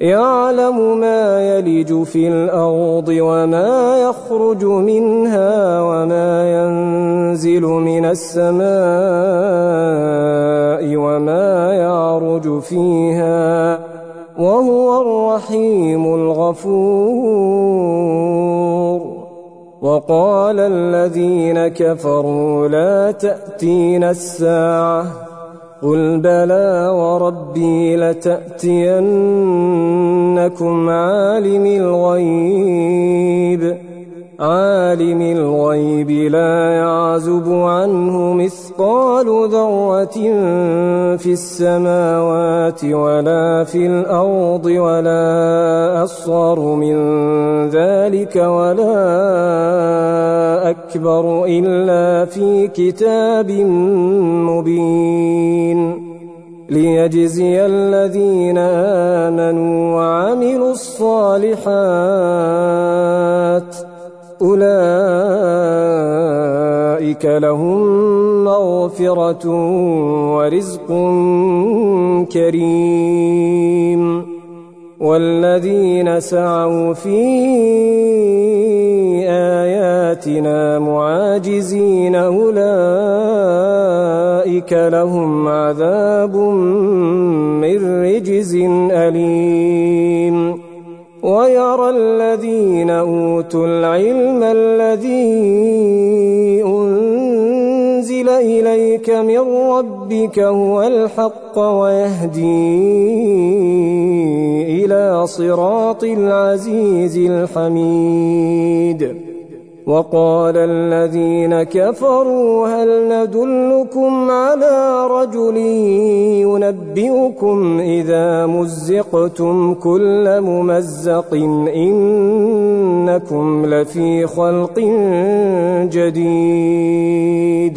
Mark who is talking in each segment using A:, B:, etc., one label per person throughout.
A: يعلم ما يلج في الأرض وما يخرج منها وما ينزل من السماء وما يعرج فيها وهو الرحيم الغفور. وقال الذين كفروا لا تأتينا الساعة قل بلى وربي لتأتينكم عالم الغيب عالم الغيب لا يعزب عنه مثقال ذرة في السماوات ولا في الأرض ولا أصغر من ذلك ولا أكبر إلا في كتاب مبين ليجزي الذين آمنوا وعملوا الصالحات أولئك لهم مغفرة ورزق كريم والذين سعوا في آياتنا معاجزين أولئك لهم عذاب من رجز أليم. ويرى الذين أوتوا العلم الذي أنزل إليك من ربك هو الحق ويهدي إلى صراط العزيز الحميد. وقال الذين كفروا هل ندلكم على رجل ينبئكم إذا مزقتم كل ممزق إنكم لفي خلق جديد.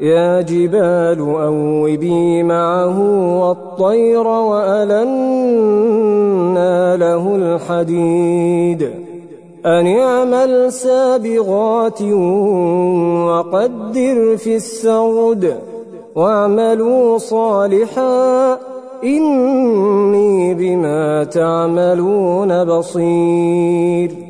A: يا جبال أوبي معه والطير وألنا له الحديد. أن اعمل سابغات وقدر في السرد واعملوا صالحا. إني بما تعملون بصير.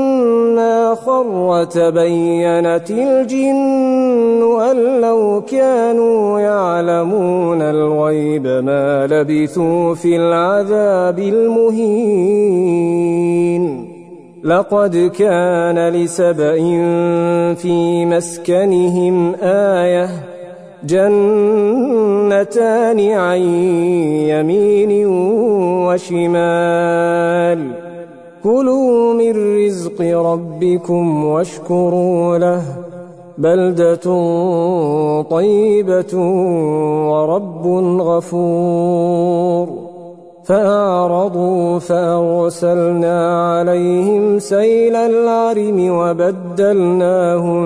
A: خر تبينت الجن أن لو كانوا يعلمون الغيب ما لبثوا في العذاب المهين. لقد كان لسبإ في مسكنهم آية جنتان عن يمين وشمال. كلوا من رزق ربكم واشكروا له. بلدة طيبة ورب غفور. فأعرضوا فأرسلنا عليهم سيل العرم وبدلناهم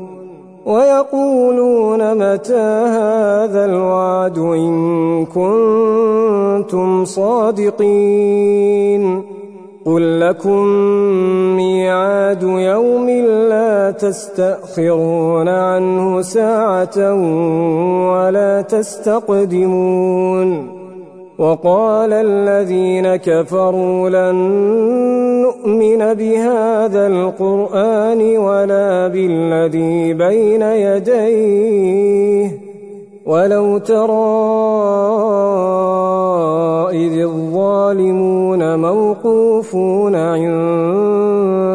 A: ويقولون متى هذا الوعد إن كنتم صادقين قل لكم ميعاد يوم لا تستأخرون عنه ساعة ولا تستقدمون وقال الذين كفروا لن نؤمن بهذا القرآن ولا بالذي بين يديه. ولو ترى إذ الظالمون موقوفون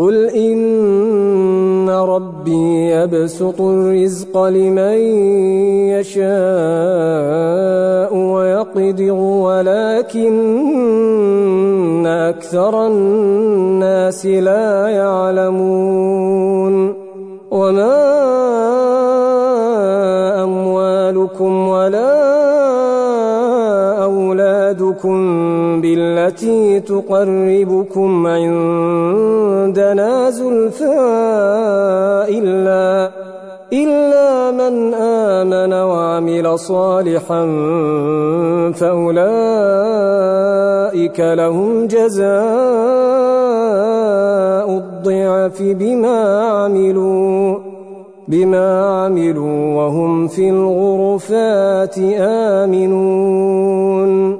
A: قل إن ربي يبسط الرزق لمن يشاء ويقدر ولكن أكثر الناس لا يعلمون. وما أموالكم ولا أولادكم بالتي تقربكم عندنا زلفى إلا إلا من آمن وعمل صالحا فأولئك لهم جزاء الضعف بما عملوا بما عملوا وهم في الغرفات آمنون.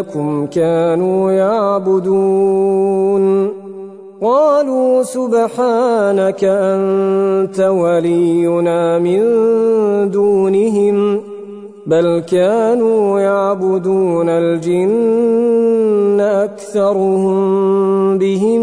A: إياكم كانوا يعبدون. قالوا سبحانك أنت ولينا من دونهم بل كانوا يعبدون الجن أكثرهم بهم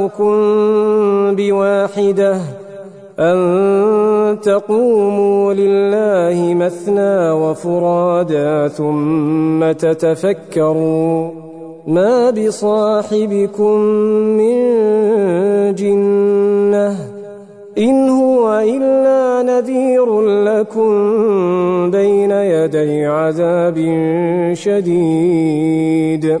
A: أعظكم بواحدة أن تقوموا لله مثنى وفرادا ثم تتفكروا ما بصاحبكم من جنة إن هو إلا نذير لكم بين يدي عذاب شديد.